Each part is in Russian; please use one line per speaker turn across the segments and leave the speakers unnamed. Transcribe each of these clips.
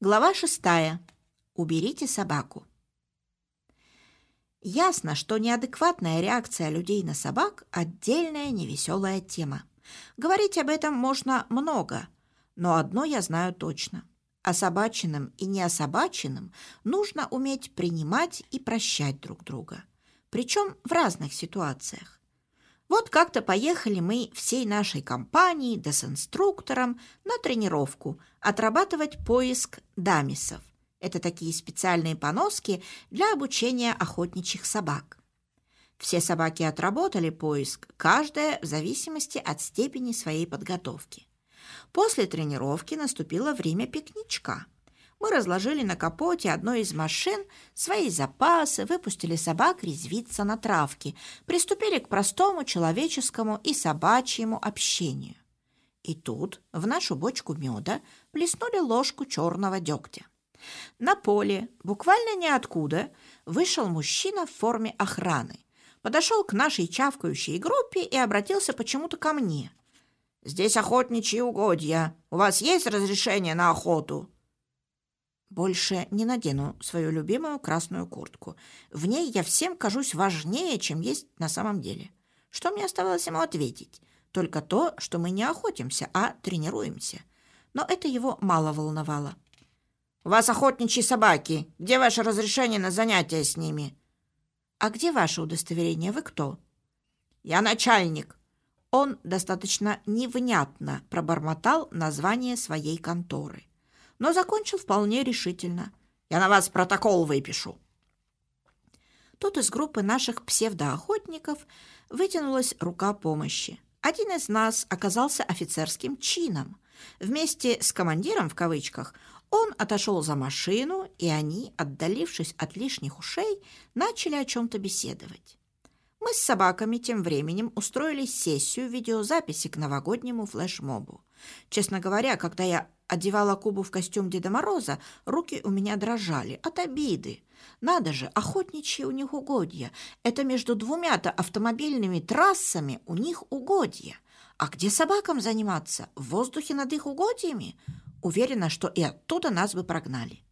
Глава шестая. Уберите собаку. Ясно, что неадекватная реакция людей на собак – отдельная невеселая тема. Говорить об этом можно много, но одно я знаю точно. Особаченным и неособаченным нужно уметь принимать и прощать друг друга. Причем в разных ситуациях. Вот как-то поехали мы всей нашей компанией да с инструктором на тренировку отрабатывать поиск дамисов. Это такие специальные поноски для обучения охотничьих собак. Все собаки отработали поиск, каждая в зависимости от степени своей подготовки. После тренировки наступило время пикничка – мы разложили на капоте одной из машин свои запасы, выпустили собак резвиться на травке, приступили к простому человеческому и собачьему общению. И тут в нашу бочку меда плеснули ложку черного дегтя. На поле, буквально ниоткуда, вышел мужчина в форме охраны, подошел к нашей чавкающей группе и обратился почему-то ко мне. «Здесь охотничьи угодья. У вас есть разрешение на охоту?» Больше не надену свою любимую красную куртку. В ней я всем кажусь важнее, чем есть на самом деле. Что мне оставалось ему ответить? Только то, что мы не охотимся, а тренируемся. Но это его мало волновало. «У вас охотничьи собаки. Где ваше разрешение на занятия с ними?» «А где ваше удостоверение? Вы кто?» «Я начальник». Он достаточно невнятно пробормотал название своей конторы но закончил вполне решительно. «Я на вас протокол выпишу». Тут из группы наших псевдоохотников вытянулась рука помощи. Один из нас оказался офицерским чином. Вместе с командиром, в кавычках, он отошел за машину, и они, отдалившись от лишних ушей, начали о чем-то беседовать. Мы с собаками тем временем устроили сессию видеозаписи к новогоднему флешмобу. Честно говоря, когда я одевала Кубу в костюм Деда Мороза, руки у меня дрожали от обиды. Надо же, охотничьи у них угодья. Это между двумя-то автомобильными трассами у них угодья. А где собакам заниматься? В воздухе над их угодьями? Уверена, что и оттуда нас бы прогнали.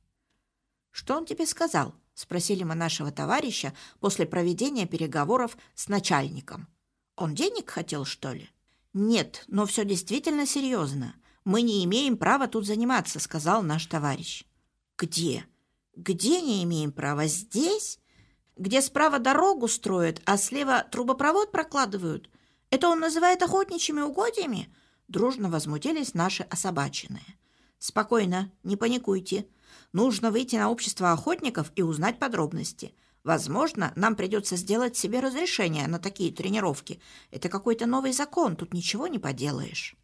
«Что он тебе сказал?» — спросили мы нашего товарища после проведения переговоров с начальником. «Он денег хотел, что ли?» «Нет, но все действительно серьезно мы не имеем права тут заниматься», — сказал наш товарищ. «Где? Где не имеем права? Здесь? Где справа дорогу строят, а слева трубопровод прокладывают? Это он называет охотничьими угодьями?» Дружно возмутились наши особаченные. «Спокойно, не паникуйте. Нужно выйти на общество охотников и узнать подробности. Возможно, нам придется сделать себе разрешение на такие тренировки. Это какой-то новый закон, тут ничего не поделаешь».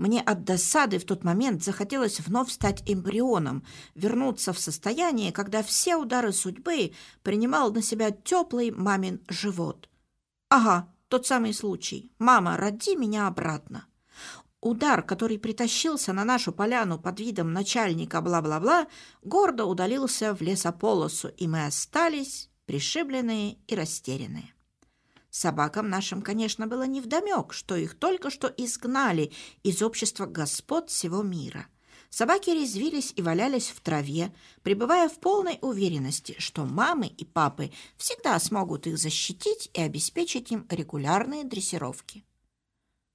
Мне от досады в тот момент захотелось вновь стать эмбрионом, вернуться в состояние, когда все удары судьбы принимал на себя теплый мамин живот. Ага, тот самый случай. «Мама, роди меня обратно». Удар, который притащился на нашу поляну под видом начальника бла-бла-бла, гордо удалился в лесополосу, и мы остались пришибленные и растерянные. Собакам нашим, конечно, было невдомек, что их только что изгнали из общества господ всего мира. Собаки резвились и валялись в траве, пребывая в полной уверенности, что мамы и папы всегда смогут их защитить и обеспечить им регулярные дрессировки.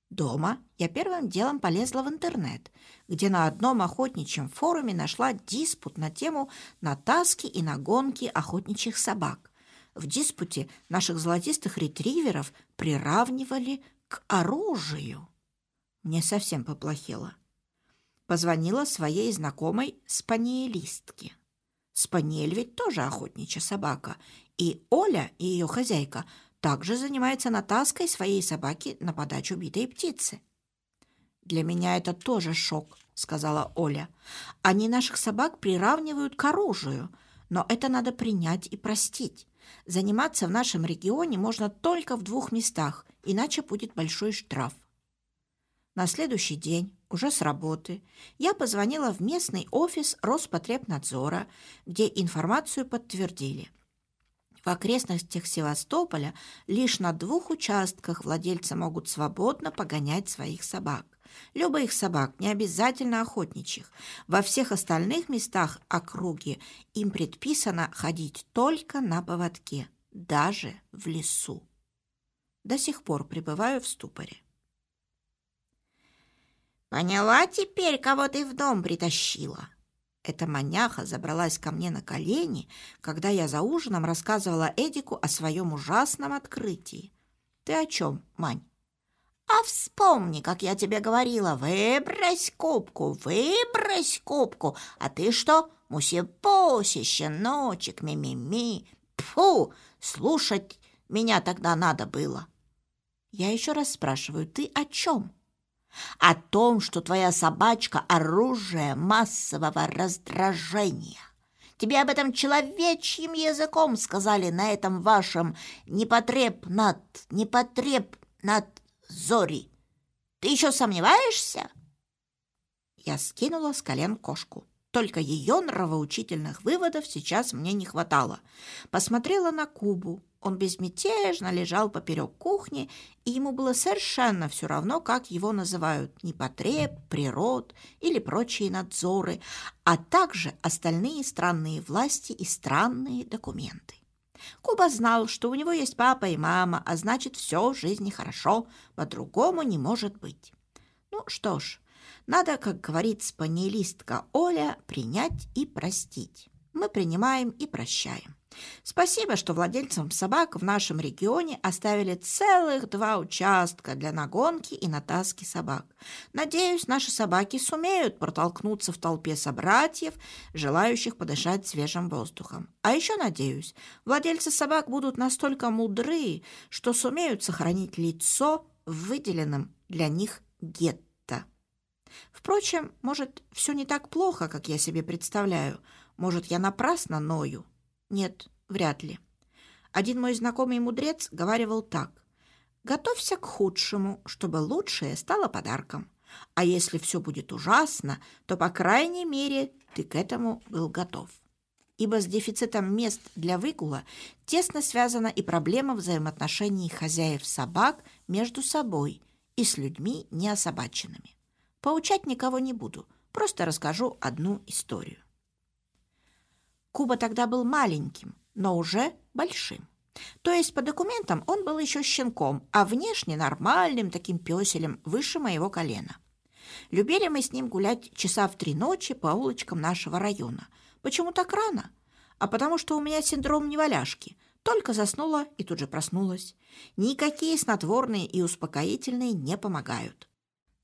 Дома я первым делом полезла в интернет, где на одном охотничьем форуме нашла диспут на тему натаски и нагонки охотничьих собак. В диспуте наших золотистых ретриверов приравнивали к оружию. Мне совсем поплохело. Позвонила своей знакомой спаниелистке. Спаниель ведь тоже охотничья собака, и Оля, и ее хозяйка, также занимается натаской своей собаки на подачу убитой птицы. «Для меня это тоже шок», — сказала Оля. «Они наших собак приравнивают к оружию, но это надо принять и простить. Заниматься в нашем регионе можно только в двух местах, иначе будет большой штраф. На следующий день, уже с работы, я позвонила в местный офис Роспотребнадзора, где информацию подтвердили. В окрестностях Севастополя лишь на двух участках владельцы могут свободно погонять своих собак. Любых собак, не обязательно охотничьих. Во всех остальных местах округи им предписано ходить только на поводке, даже в лесу. До сих пор пребываю в ступоре. «Поняла теперь, кого ты в дом притащила?» Эта маняха забралась ко мне на колени, когда я за ужином рассказывала Эдику о своем ужасном открытии. «Ты о чем, Мань?» «А вспомни, как я тебе говорила, выбрось кубку, выбрось кубку, а ты что, мусипуси, щеночек, ми-ми-ми, Фу, слушать меня тогда надо было!» «Я еще раз спрашиваю, ты о чем?» о том, что твоя собачка – оружие массового раздражения. Тебе об этом человечьим языком сказали на этом вашем непотреб над, непотреб над зори. Ты еще сомневаешься?» Я скинула с колен кошку. Только ее нравоучительных выводов сейчас мне не хватало. Посмотрела на Кубу, он безмятежно лежал поперек кухни, и ему было совершенно все равно, как его называют непотреб, природ или прочие надзоры, а также остальные странные власти и странные документы. Куба знал, что у него есть папа и мама, а значит, все в жизни хорошо, по-другому не может быть. Ну что ж, надо, как говорит спаниелистка Оля, принять и простить. Мы принимаем и прощаем. Спасибо, что владельцам собак в нашем регионе оставили целых два участка для нагонки и натаски собак. Надеюсь, наши собаки сумеют протолкнуться в толпе собратьев, желающих подышать свежим воздухом. А еще надеюсь, владельцы собак будут настолько мудры, что сумеют сохранить лицо в выделенном для них гетто. Впрочем, может, все не так плохо, как я себе представляю. Может, я напрасно ною. Нет, вряд ли. Один мой знакомый мудрец говаривал так. «Готовься к худшему, чтобы лучшее стало подарком. А если все будет ужасно, то, по крайней мере, ты к этому был готов». Ибо с дефицитом мест для выгула тесно связана и проблема взаимоотношений хозяев собак между собой и с людьми неособаченными. Поучать никого не буду, просто расскажу одну историю. Куба тогда был маленьким, но уже большим. То есть по документам он был еще щенком, а внешне нормальным таким песелем выше моего колена. Любили мы с ним гулять часа в три ночи по улочкам нашего района. Почему так рано? А потому что у меня синдром неваляшки. Только заснула и тут же проснулась. Никакие снотворные и успокоительные не помогают.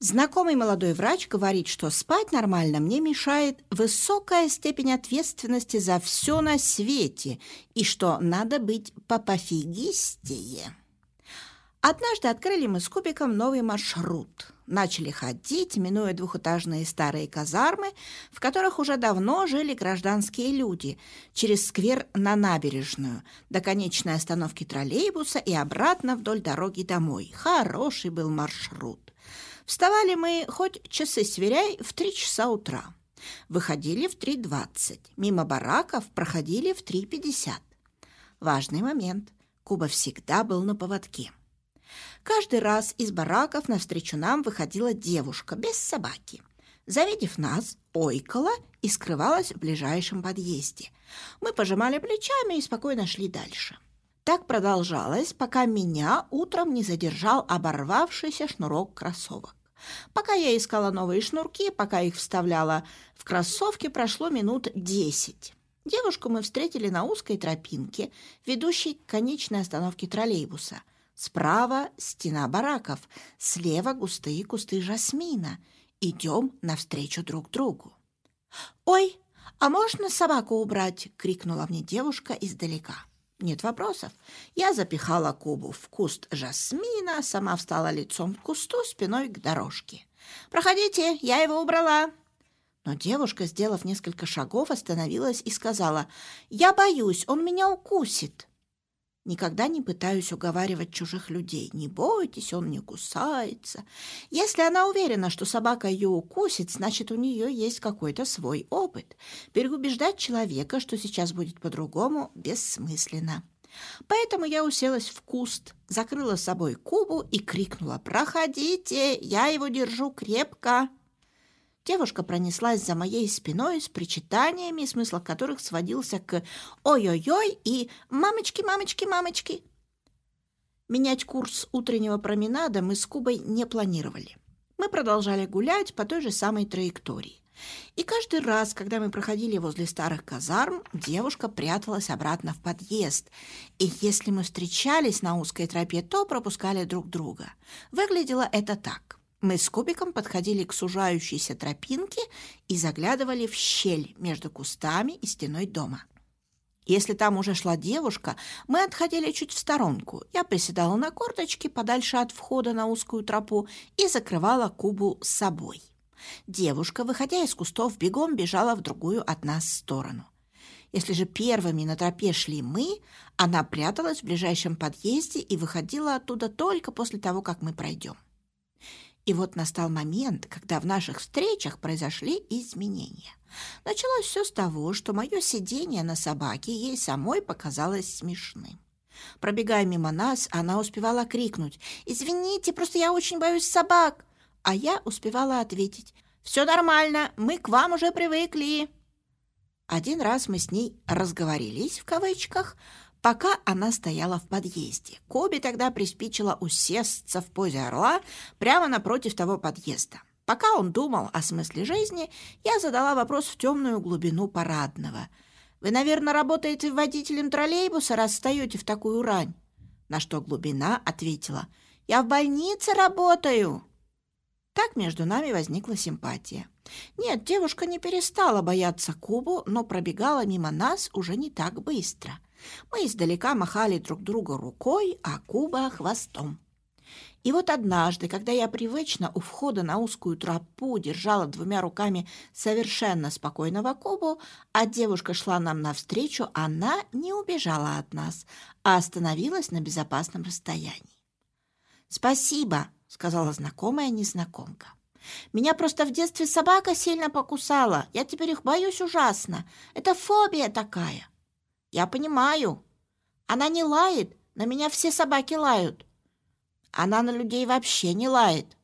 Знакомый молодой врач говорит, что спать нормально мне мешает высокая степень ответственности за все на свете и что надо быть попофигистее. Однажды открыли мы с Кубиком новый маршрут. Начали ходить, минуя двухэтажные старые казармы, в которых уже давно жили гражданские люди, через сквер на набережную, до конечной остановки троллейбуса и обратно вдоль дороги домой. Хороший был маршрут. Вставали мы хоть часы сверяй в три часа утра. Выходили в 3.20. Мимо бараков проходили в 3.50. Важный момент. Куба всегда был на поводке. Каждый раз из бараков навстречу нам выходила девушка без собаки. Завидев нас, ойкала и скрывалась в ближайшем подъезде. Мы пожимали плечами и спокойно шли дальше. Так продолжалось, пока меня утром не задержал оборвавшийся шнурок кроссовок. Пока я искала новые шнурки, пока их вставляла в кроссовки, прошло минут десять. Девушку мы встретили на узкой тропинке, ведущей к конечной остановке троллейбуса. Справа стена бараков, слева густые кусты жасмина. Идем навстречу друг другу. «Ой, а можно собаку убрать?» — крикнула мне девушка издалека. Нет вопросов. Я запихала Кубу в куст жасмина, сама встала лицом к кусту, спиной к дорожке. «Проходите, я его убрала!» Но девушка, сделав несколько шагов, остановилась и сказала, «Я боюсь, он меня укусит». Никогда не пытаюсь уговаривать чужих людей. Не бойтесь, он не кусается. Если она уверена, что собака ее укусит, значит, у нее есть какой-то свой опыт. Переубеждать человека, что сейчас будет по-другому, бессмысленно. Поэтому я уселась в куст, закрыла с собой Кубу и крикнула «Проходите, я его держу крепко!» Девушка пронеслась за моей спиной с причитаниями, смысл которых сводился к «Ой-ой-ой» и «Мамочки, мамочки, мамочки». Менять курс утреннего променада мы с Кубой не планировали. Мы продолжали гулять по той же самой траектории. И каждый раз, когда мы проходили возле старых казарм, девушка пряталась обратно в подъезд. И если мы встречались на узкой тропе, то пропускали друг друга. Выглядело это так. Мы с Кубиком подходили к сужающейся тропинке и заглядывали в щель между кустами и стеной дома. Если там уже шла девушка, мы отходили чуть в сторонку. Я приседала на корточки подальше от входа на узкую тропу и закрывала Кубу с собой. Девушка, выходя из кустов, бегом бежала в другую от нас сторону. Если же первыми на тропе шли мы, она пряталась в ближайшем подъезде и выходила оттуда только после того, как мы пройдем. И вот настал момент, когда в наших встречах произошли изменения. Началось все с того, что мое сидение на собаке ей самой показалось смешным. Пробегая мимо нас, она успевала крикнуть «Извините, просто я очень боюсь собак!» А я успевала ответить «Все нормально, мы к вам уже привыкли». Один раз мы с ней «разговорились» в кавычках, пока она стояла в подъезде. Коби тогда приспичило усесться в позе орла прямо напротив того подъезда. Пока он думал о смысле жизни, я задала вопрос в темную глубину парадного. «Вы, наверное, работаете водителем троллейбуса, раз встаете в такую рань?» На что глубина ответила. «Я в больнице работаю!» Так между нами возникла симпатия. Нет, девушка не перестала бояться Кубу, но пробегала мимо нас уже не так быстро. Мы издалека махали друг другу рукой, а Куба — хвостом. И вот однажды, когда я привычно у входа на узкую тропу держала двумя руками совершенно спокойного Кубу, а девушка шла нам навстречу, она не убежала от нас, а остановилась на безопасном расстоянии. «Спасибо», сказала знакомая незнакомка. Меня просто в детстве собака сильно покусала. Я теперь их боюсь ужасно. Это фобия такая. Я понимаю. Она не лает, на меня все собаки лают. Она на людей вообще не лает.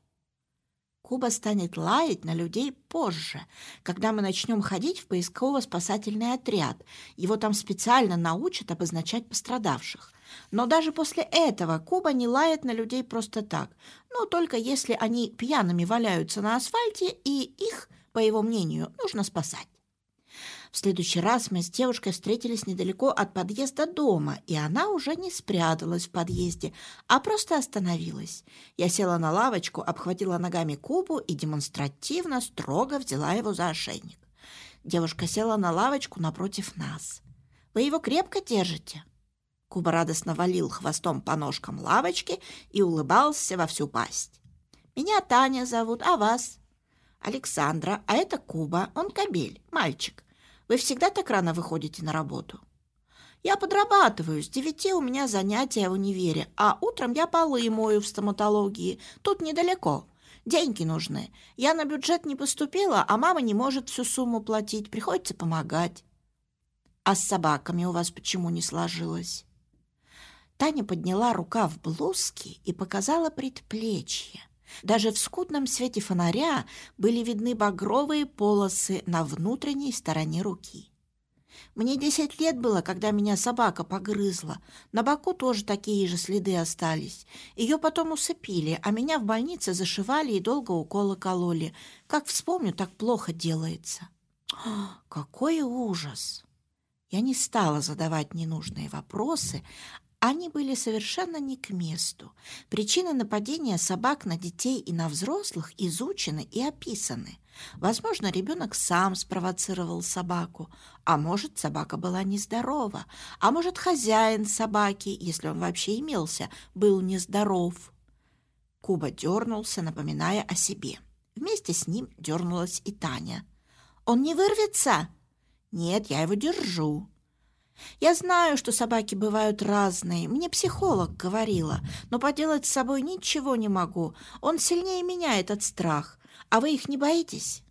Куба станет лаять на людей позже, когда мы начнем ходить в поисково-спасательный отряд. Его там специально научат обозначать пострадавших. Но даже после этого Куба не лает на людей просто так, но только если они пьяными валяются на асфальте, и их, по его мнению, нужно спасать. В следующий раз мы с девушкой встретились недалеко от подъезда дома, и она уже не спряталась в подъезде, а просто остановилась. Я села на лавочку, обхватила ногами Кубу и демонстративно строго взяла его за ошейник. Девушка села на лавочку напротив нас. «Вы его крепко держите?» Куба радостно валил хвостом по ножкам лавочки и улыбался во всю пасть. «Меня Таня зовут, а вас?» «Александра, а это Куба, он кобель, мальчик. Вы всегда так рано выходите на работу?» «Я подрабатываю, с девяти у меня занятия в универе, а утром я полы мою в стоматологии, тут недалеко. Деньги нужны. Я на бюджет не поступила, а мама не может всю сумму платить, приходится помогать». «А с собаками у вас почему не сложилось?» Таня подняла рука в блузке и показала предплечье. Даже в скудном свете фонаря были видны багровые полосы на внутренней стороне руки. Мне десять лет было, когда меня собака погрызла. На боку тоже такие же следы остались. Ее потом усыпили, а меня в больнице зашивали и долго уколы кололи. Как вспомню, так плохо делается. Какой ужас! Я не стала задавать ненужные вопросы, они были совершенно не к месту. Причины нападения собак на детей и на взрослых изучены и описаны. Возможно, ребенок сам спровоцировал собаку, а может, собака была нездорова, а может, хозяин собаки, если он вообще имелся, был нездоров. Куба дернулся, напоминая о себе. Вместе с ним дернулась и Таня. «Он не вырвется?» «Нет, я его держу». Я знаю, что собаки бывают разные. Мне психолог говорила, но поделать с собой ничего не могу. Он сильнее меня, этот страх. А вы их не боитесь?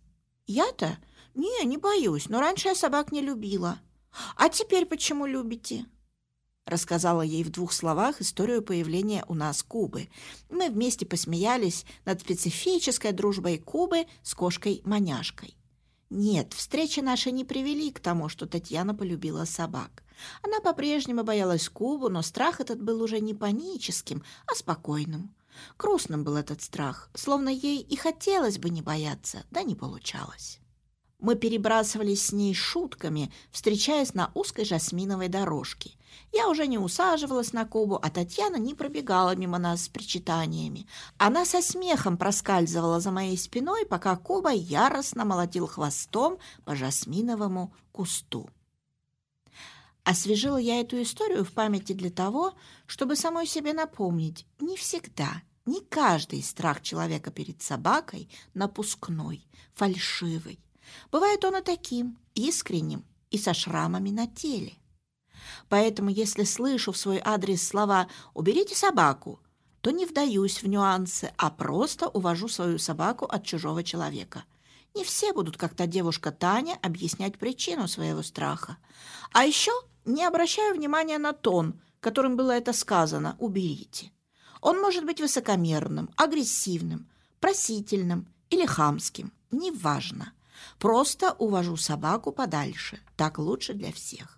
Я-то? Не, не боюсь, но раньше я собак не любила. А теперь почему любите? рассказала ей в двух словах историю появления у нас Кубы. Мы вместе посмеялись над специфической дружбой Кубы с кошкой-маняшкой. Нет, встречи наши не привели к тому, что Татьяна полюбила собак. Она по-прежнему боялась Кубу, но страх этот был уже не паническим, а спокойным. Грустным был этот страх, словно ей и хотелось бы не бояться, да не получалось. Мы перебрасывались с ней шутками, встречаясь на узкой жасминовой дорожке. Я уже не усаживалась на Кубу, а Татьяна не пробегала мимо нас с причитаниями. Она со смехом проскальзывала за моей спиной, пока Куба яростно молотил хвостом по жасминовому кусту. Освежила я эту историю в памяти для того, чтобы самой себе напомнить, не всегда, не каждый страх человека перед собакой напускной, фальшивый. Бывает он и таким, искренним и со шрамами на теле. Поэтому, если слышу в свой адрес слова «уберите собаку», то не вдаюсь в нюансы, а просто увожу свою собаку от чужого человека. Не все будут, как та девушка Таня, объяснять причину своего страха. А еще не обращаю внимания на тон, которым было это сказано «уберите». Он может быть высокомерным, агрессивным, просительным или хамским, неважно. Просто увожу собаку подальше. Так лучше для всех.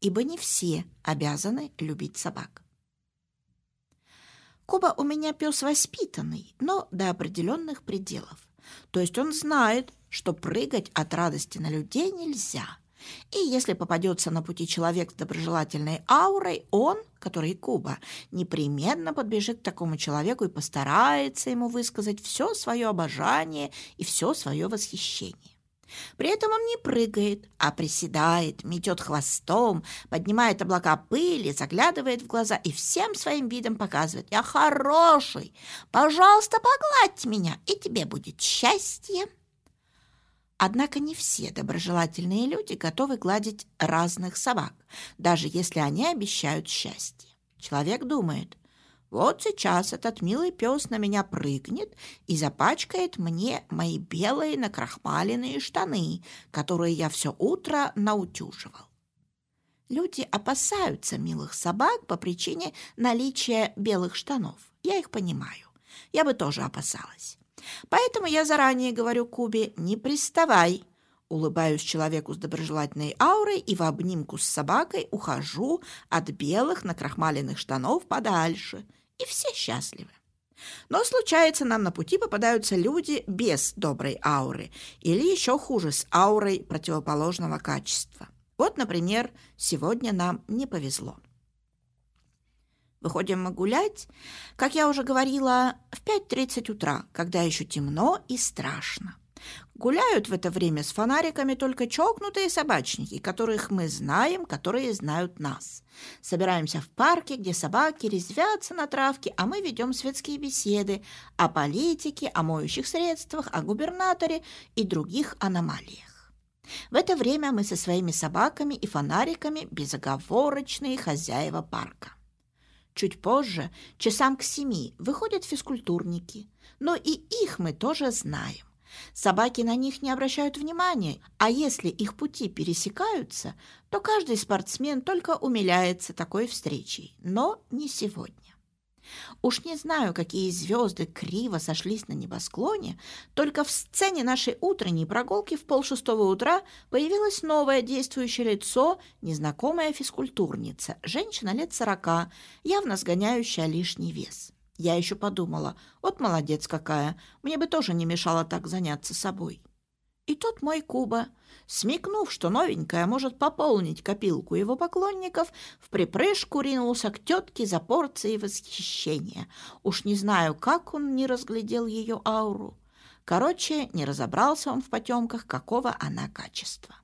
Ибо не все обязаны любить собак. Куба у меня пес воспитанный, но до определенных пределов. То есть он знает, что прыгать от радости на людей нельзя – и если попадется на пути человек с доброжелательной аурой, он, который Куба, непременно подбежит к такому человеку и постарается ему высказать все свое обожание и все свое восхищение. При этом он не прыгает, а приседает, метет хвостом, поднимает облака пыли, заглядывает в глаза и всем своим видом показывает «Я хороший! Пожалуйста, погладь меня, и тебе будет счастье!» Однако не все доброжелательные люди готовы гладить разных собак, даже если они обещают счастье. Человек думает, вот сейчас этот милый пес на меня прыгнет и запачкает мне мои белые накрахмаленные штаны, которые я все утро наутюживал. Люди опасаются милых собак по причине наличия белых штанов. Я их понимаю. Я бы тоже опасалась. Поэтому я заранее говорю Кубе «не приставай». Улыбаюсь человеку с доброжелательной аурой и в обнимку с собакой ухожу от белых накрахмаленных штанов подальше. И все счастливы. Но случается, нам на пути попадаются люди без доброй ауры или еще хуже, с аурой противоположного качества. Вот, например, сегодня нам не повезло. Выходим мы гулять, как я уже говорила, в 5.30 утра, когда еще темно и страшно. Гуляют в это время с фонариками только чокнутые собачники, которых мы знаем, которые знают нас. Собираемся в парке, где собаки резвятся на травке, а мы ведем светские беседы о политике, о моющих средствах, о губернаторе и других аномалиях. В это время мы со своими собаками и фонариками безоговорочные хозяева парка. Чуть позже, часам к семи, выходят физкультурники. Но и их мы тоже знаем. Собаки на них не обращают внимания, а если их пути пересекаются, то каждый спортсмен только умиляется такой встречей. Но не сегодня. Уж не знаю, какие звезды криво сошлись на небосклоне, только в сцене нашей утренней прогулки в полшестого утра появилось новое действующее лицо, незнакомая физкультурница, женщина лет сорока, явно сгоняющая лишний вес. Я еще подумала, вот молодец какая, мне бы тоже не мешало так заняться собой. И тут мой Куба, смекнув, что новенькая может пополнить копилку его поклонников, в припрыжку ринулся к тетке за порцией восхищения. Уж не знаю, как он не разглядел ее ауру. Короче, не разобрался он в потемках, какого она качества.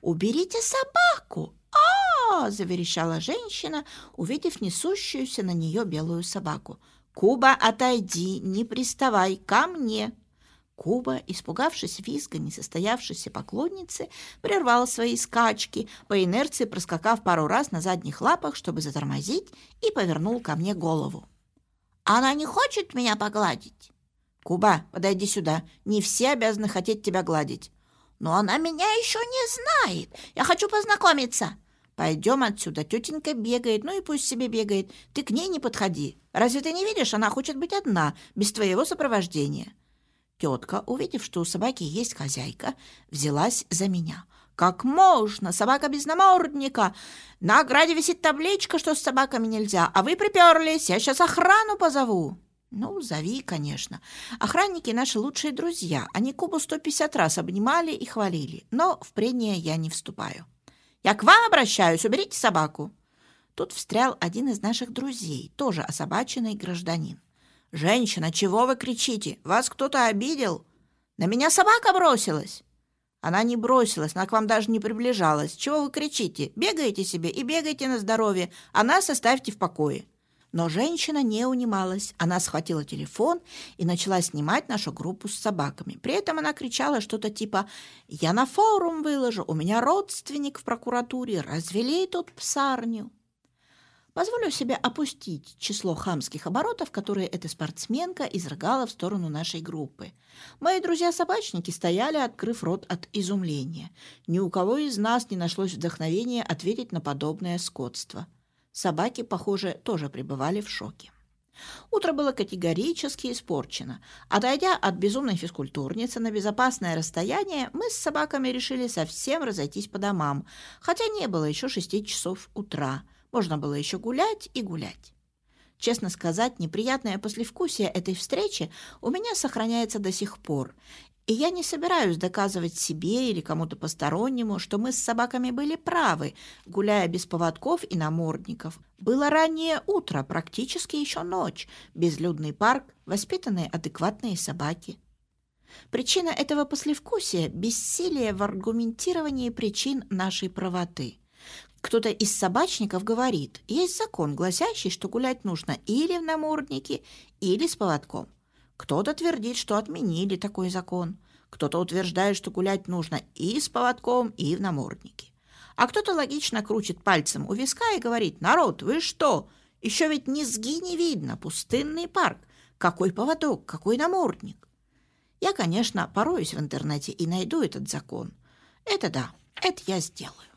«Уберите собаку!» -а заверещала женщина, увидев несущуюся на нее белую собаку. «Куба, отойди, не приставай ко мне!» Куба, испугавшись визга несостоявшейся поклонницы, прервал свои скачки, по инерции проскакав пару раз на задних лапах, чтобы затормозить, и повернул ко мне голову. «Она не хочет меня погладить?» «Куба, подойди сюда. Не все обязаны хотеть тебя гладить». «Но она меня еще не знает. Я хочу познакомиться». Пойдем отсюда, тетенька бегает, ну и пусть себе бегает. Ты к ней не подходи. Разве ты не видишь, она хочет быть одна, без твоего сопровождения». Тетка, увидев, что у собаки есть хозяйка, взялась за меня. «Как можно? Собака без намордника! На ограде висит табличка, что с собаками нельзя, а вы приперлись, я сейчас охрану позову!» «Ну, зови, конечно. Охранники наши лучшие друзья. Они Кубу 150 раз обнимали и хвалили, но в прения я не вступаю». «Я к вам обращаюсь, уберите собаку!» Тут встрял один из наших друзей, тоже особаченный гражданин. «Женщина, чего вы кричите? Вас кто-то обидел? На меня собака бросилась!» Она не бросилась, она к вам даже не приближалась. Чего вы кричите? Бегаете себе и бегайте на здоровье, а нас оставьте в покое. Но женщина не унималась. Она схватила телефон и начала снимать нашу группу с собаками. При этом она кричала что-то типа «Я на форум выложу, у меня родственник в прокуратуре, развели тут псарню». Позволю себе опустить число хамских оборотов, которые эта спортсменка изрыгала в сторону нашей группы. Мои друзья-собачники стояли, открыв рот от изумления. Ни у кого из нас не нашлось вдохновения ответить на подобное скотство. Собаки, похоже, тоже пребывали в шоке. Утро было категорически испорчено. Отойдя от безумной физкультурницы на безопасное расстояние, мы с собаками решили совсем разойтись по домам, хотя не было еще шести часов утра – можно было еще гулять и гулять. Честно сказать, неприятное послевкусие этой встречи у меня сохраняется до сих пор, и я не собираюсь доказывать себе или кому-то постороннему, что мы с собаками были правы, гуляя без поводков и намордников. Было раннее утро, практически еще ночь, безлюдный парк, воспитанные адекватные собаки. Причина этого послевкусия – бессилие в аргументировании причин нашей правоты – кто-то из собачников говорит, есть закон, гласящий, что гулять нужно или в наморднике, или с поводком. Кто-то твердит, что отменили такой закон. Кто-то утверждает, что гулять нужно и с поводком, и в наморднике. А кто-то логично крутит пальцем у виска и говорит, народ, вы что? Еще ведь низги не видно, пустынный парк. Какой поводок, какой намордник? Я, конечно, пороюсь в интернете и найду этот закон. Это да, это я сделаю.